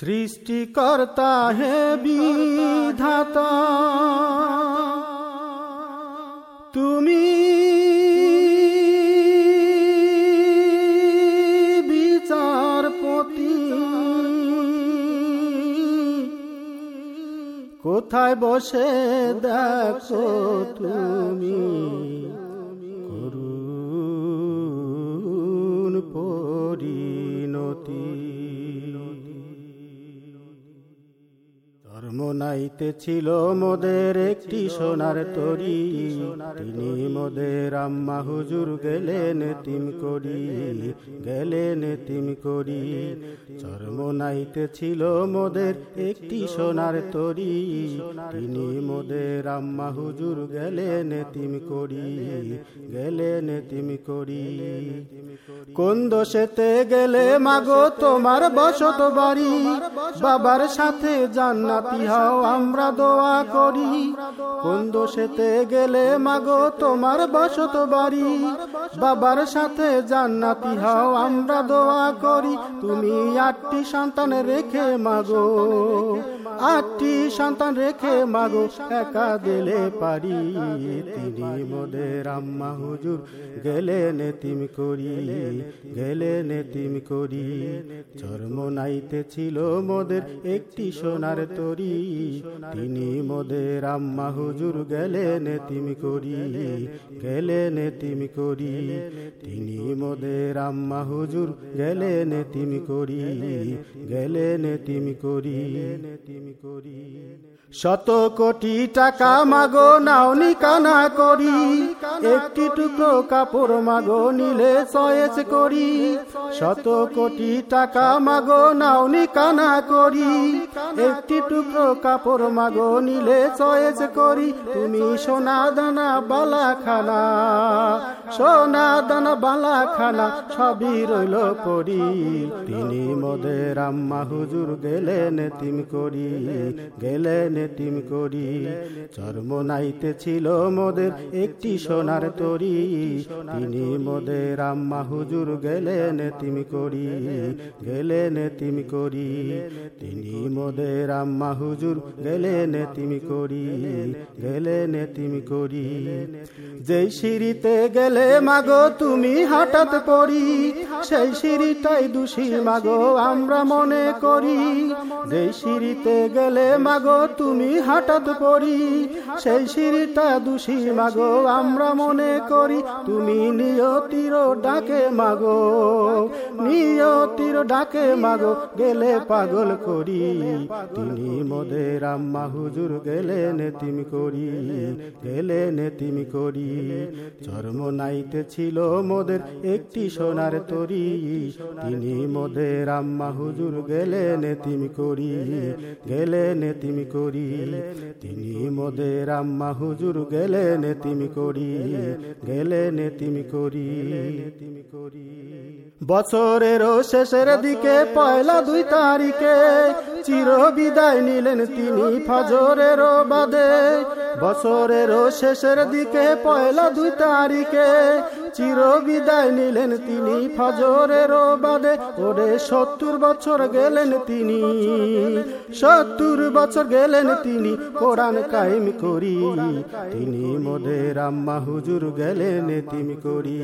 সৃষ্টিকর্তা হে বিধাতা। তুমি বিচারপতি। কোথায় বসে দেখো তুমি? নাইতে ছিল মোদের একটি সোনার তরি। তিনি মোদের আম্মা হুজুর গেলেন তিম করি, গেলেন তিম করি। চর্ম নাইতে ছিল মোদের একটি সোনার তরি। তিনি মোদের আম্মা হুজুর গেলেন তিম করি, গেলেন তিম করি। কোন দোষেতে গেলে মাগো তোমার বসত বাড়ি? বাবার সাথে জান্নাতি হও আমরা দোয়া করি। কোন দোষেতে গেলে মাগো তোমার বসত বাড়ি। বাবার সাথে জান্নাতি হও, আমরা দোয়া করি। তুমি আটটি সন্তান রেখে মাগো। আটটি সন্তান রেখে মাগো, একা দিলে পারি। তিনি মোদের আম্মা হুজুর, গেলে নেতিম করি, গেলে নেতিম করি। চর্ম নাইতে ছিল মোদের একটি সোনার তরি। তিনি মোদের আম্মা হুজুর গেলেন তিম করি, গেলেন তিম করি। তিনি মোদের আম্মা হুজুর গেলেন তিম করি, গেলেন তিম করি তিম করি। শত কোটি টাকা মাগো, নাওনি কানা করি। একটি টুকরো কাপড় মাগো, নিলে চয়েস করি। শত কোটি টাকা মাগো, নাওনি কানা করি। একটি টুকরো কাপড় মাগো, নিলে চয়েস করি। তুমি সোনা দানা বালা খানা সোনা দানা বালা খানা সবই রইল পরি তিনি মোদের আম্মা হুজুর, গেলেন তিম করি, গেলেন তিম করি। চর্ম নাইতে ছিল মোদের একটি সোনার তরি। তিনি মোদের আম্মা হুজুর, গেলেন তিম করি, গেলেন তিম করি। তিনি মোদের আম্মা হুজুর গেলেন তিম করি গেলেন তিম করি। যেই সিঁড়িতে গেলে মাগো তুমি হঠাৎ পড়ি সেই সিঁড়িটাই দোষী মাগো আমরা মনে করি। যেই সিঁড়িতে গেলে মাগো তুমি হঠাৎ পড়ি সেই সিঁড়িটা দোষী মাগো আমরা মনে করি। তুমি নিয়তির ডাকে মাগো, নিয়তির ডাকে মাগো, গেলে পাগল করি। তিনি মোদের আম্মা হুজুর গেলে নেতিম করি গেলে নেতিম করি। চর্ম নাইতে ছিল মোদের একটি সোনার তরি, তিনি মোদের আম্মা হুজুর গেলে নেতিম করি গেলে নেতিম করি। তিনি মোদের আম্মা হুজুর গেলে নেতিম করি গেলে নেতিম করি। বছরেরও শেষের দিকে পয়লা দুই তারিখে চির বিদায় নিলেন তিনি ফজরের বাদে বছরের শেষের দিকে পয়লা দুই তারিখে চির বিদায় নিলেন তিনি ফজরেরও বাদে ওরে সত্তর বছর গেলেন তিনি, সত্তর বছর গেলেন তিনি কোরআন কায়েম করি। তিনি মোদের আম্মা হুজুর গেলেন তিমি করি,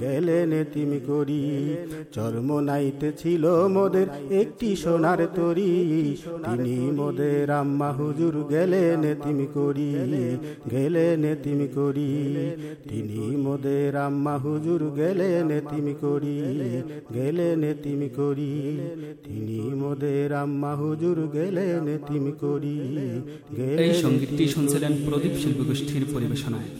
গেলেন তিমি করি। চর্ম নাইতে ছিল মোদের একটি সোনার তরি। তিনি মোদের আম্মা হুজুর গেলেন তিমি করি, গেলেন তিমি করি। তিনি মোদের আম্মা হুজুর গেলেন তিমি করি গেলেন তিমি করি। তিনি মোদের আম্মা হুজুর গেলেন তিমি করি এই সঙ্গীতটি শুনছিলেন প্রদীপ শিল্পগোষ্ঠীর পরিবেশনায়।